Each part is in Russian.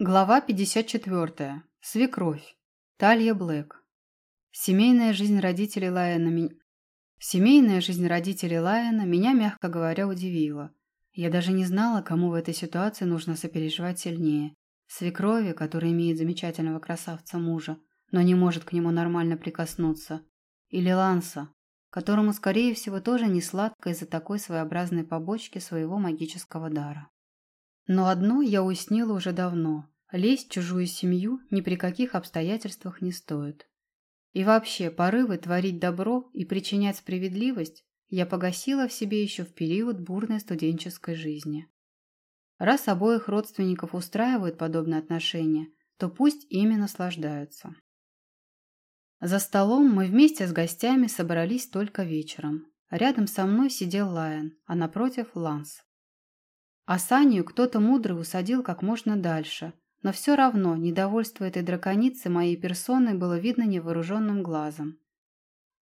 Глава 54. Свекровь. Талья Блэк. Семейная жизнь родителей Лайена ми... Семейная жизнь родителей Лайена меня, мягко говоря, удивила. Я даже не знала, кому в этой ситуации нужно сопереживать сильнее. Свекрови, которая имеет замечательного красавца мужа, но не может к нему нормально прикоснуться. Или Ланса, которому, скорее всего, тоже не сладко из-за такой своеобразной побочки своего магического дара. Но одно я уяснила уже давно. Лезть в чужую семью ни при каких обстоятельствах не стоит. И вообще, порывы творить добро и причинять справедливость я погасила в себе еще в период бурной студенческой жизни. Раз обоих родственников устраивают подобные отношения, то пусть ими наслаждаются. За столом мы вместе с гостями собрались только вечером. Рядом со мной сидел Лайон, а напротив – Ланс. А Санию кто-то мудрый усадил как можно дальше, но все равно недовольство этой драконицы моей персоной было видно невооруженным глазом.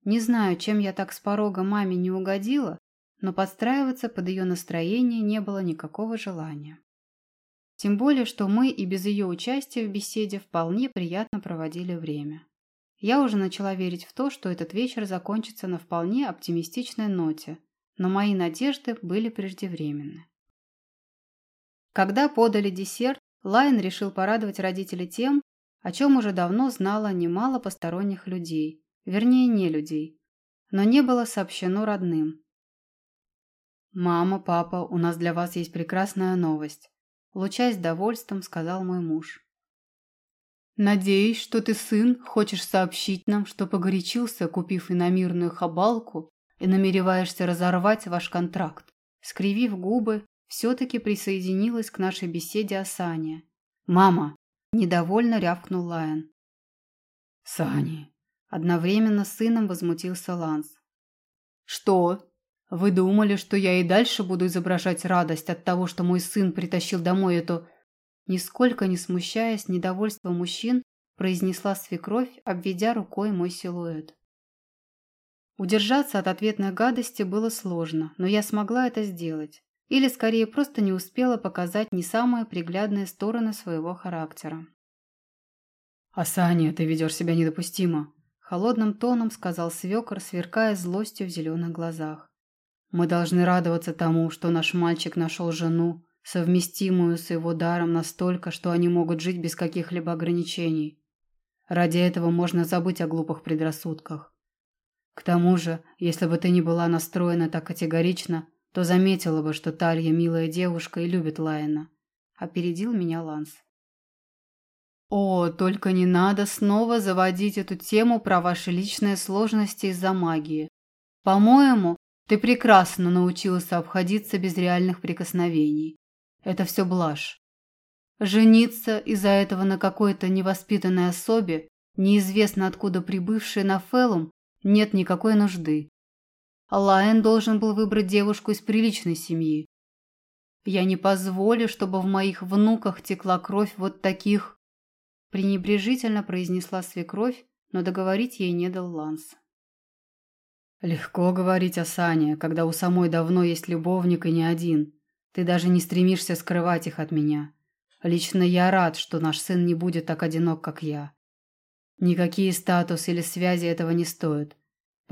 Не знаю, чем я так с порога маме не угодила, но подстраиваться под ее настроение не было никакого желания. Тем более, что мы и без ее участия в беседе вполне приятно проводили время. Я уже начала верить в то, что этот вечер закончится на вполне оптимистичной ноте, но мои надежды были преждевременны. Когда подали десерт, Лайн решил порадовать родителей тем, о чем уже давно знало немало посторонних людей, вернее, не людей, но не было сообщено родным. «Мама, папа, у нас для вас есть прекрасная новость», лучаясь довольством, сказал мой муж. «Надеюсь, что ты, сын, хочешь сообщить нам, что погорячился, купив иномирную хабалку, и намереваешься разорвать ваш контракт». Скривив губы, все-таки присоединилась к нашей беседе Асаня. «Мама!» – недовольно рявкнул Лайон. «Сани!» – одновременно с сыном возмутился Ланс. «Что? Вы думали, что я и дальше буду изображать радость от того, что мой сын притащил домой эту...» Нисколько не смущаясь недовольства мужчин, произнесла свекровь, обведя рукой мой силуэт. Удержаться от ответной гадости было сложно, но я смогла это сделать. Или, скорее, просто не успела показать не самые приглядные стороны своего характера. «Асаня, ты ведешь себя недопустимо», – холодным тоном сказал свекор, сверкая злостью в зеленых глазах. «Мы должны радоваться тому, что наш мальчик нашел жену, совместимую с его даром настолько, что они могут жить без каких-либо ограничений. Ради этого можно забыть о глупых предрассудках. К тому же, если бы ты не была настроена так категорично, то заметила бы, что Талья милая девушка и любит Лайена. Опередил меня Ланс. О, только не надо снова заводить эту тему про ваши личные сложности из-за магии. По-моему, ты прекрасно научился обходиться без реальных прикосновений. Это все блажь. Жениться из-за этого на какой-то невоспитанной особе, неизвестно откуда прибывшей на Фелум, нет никакой нужды. Лайон должен был выбрать девушку из приличной семьи. Я не позволю, чтобы в моих внуках текла кровь вот таких...» Пренебрежительно произнесла свекровь, но договорить ей не дал Ланс. «Легко говорить о Сане, когда у самой давно есть любовник и не один. Ты даже не стремишься скрывать их от меня. Лично я рад, что наш сын не будет так одинок, как я. Никакие статус или связи этого не стоят.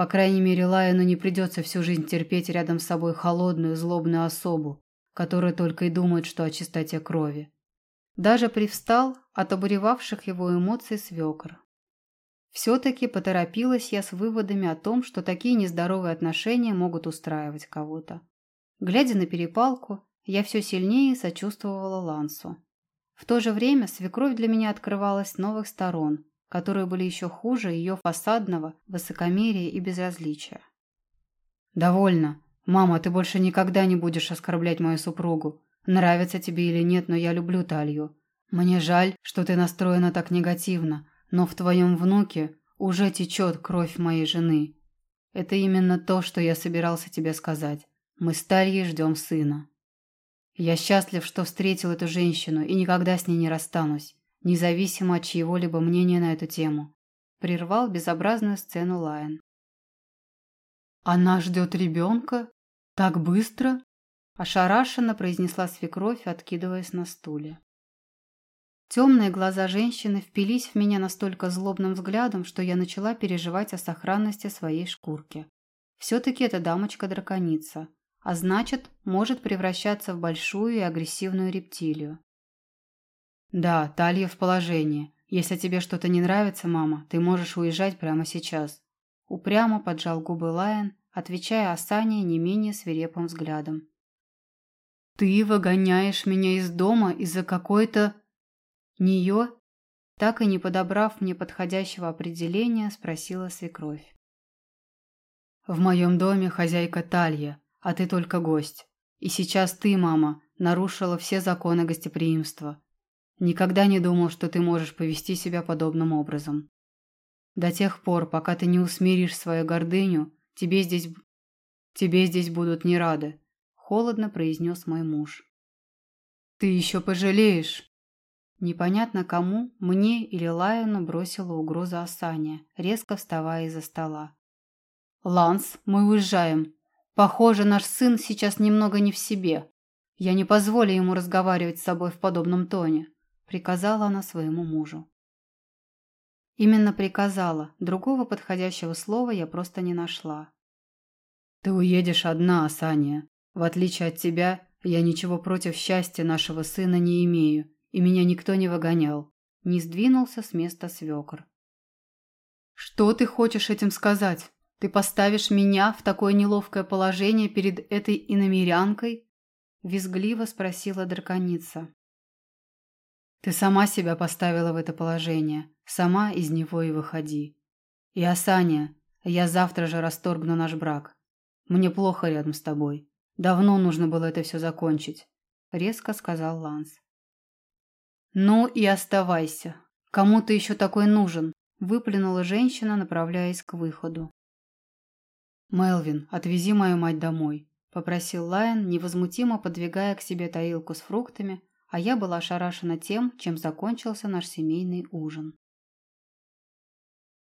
По крайней мере, Лайону не придется всю жизнь терпеть рядом с собой холодную, злобную особу, которая только и думает, что о чистоте крови. Даже привстал от обуревавших его эмоций свекр. Все-таки поторопилась я с выводами о том, что такие нездоровые отношения могут устраивать кого-то. Глядя на перепалку, я все сильнее сочувствовала Лансу. В то же время свекровь для меня открывалась с новых сторон, которые были еще хуже ее фасадного высокомерия и безразличия. «Довольно. Мама, ты больше никогда не будешь оскорблять мою супругу. Нравится тебе или нет, но я люблю Талью. Мне жаль, что ты настроена так негативно, но в твоем внуке уже течет кровь моей жены. Это именно то, что я собирался тебе сказать. Мы с Тальей ждем сына. Я счастлив, что встретил эту женщину и никогда с ней не расстанусь независимо от чьего-либо мнения на эту тему. Прервал безобразную сцену Лайон. «Она ждет ребенка? Так быстро?» Ошарашенно произнесла свекровь, откидываясь на стуле. Темные глаза женщины впились в меня настолько злобным взглядом, что я начала переживать о сохранности своей шкурки. Все-таки эта дамочка-драконица, а значит, может превращаться в большую и агрессивную рептилию. «Да, Талья в положении. Если тебе что-то не нравится, мама, ты можешь уезжать прямо сейчас». Упрямо поджал губы Лайон, отвечая Асане не менее свирепым взглядом. «Ты выгоняешь меня из дома из-за какой-то...» «Нее?» Так и не подобрав мне подходящего определения, спросила свекровь. «В моем доме хозяйка Талья, а ты только гость. И сейчас ты, мама, нарушила все законы гостеприимства. Никогда не думал, что ты можешь повести себя подобным образом. До тех пор, пока ты не усмиришь свою гордыню, тебе здесь... тебе здесь будут не рады», — холодно произнес мой муж. «Ты еще пожалеешь!» Непонятно кому, мне или Лайону бросила угроза Асания, резко вставая из-за стола. «Ланс, мы уезжаем. Похоже, наш сын сейчас немного не в себе. Я не позволю ему разговаривать с собой в подобном тоне», приказала она своему мужу. Именно приказала, другого подходящего слова я просто не нашла. «Ты уедешь одна, Асания. В отличие от тебя, я ничего против счастья нашего сына не имею и меня никто не выгонял. Не сдвинулся с места свекр. «Что ты хочешь этим сказать? Ты поставишь меня в такое неловкое положение перед этой иномерянкой?» Визгливо спросила драконица. «Ты сама себя поставила в это положение. Сама из него и выходи. И, Асания, я завтра же расторгну наш брак. Мне плохо рядом с тобой. Давно нужно было это все закончить», — резко сказал Ланс. «Ну и оставайся. Кому ты еще такой нужен?» – выплюнула женщина, направляясь к выходу. «Мелвин, отвези мою мать домой», – попросил Лайон, невозмутимо подвигая к себе тарелку с фруктами, а я была ошарашена тем, чем закончился наш семейный ужин.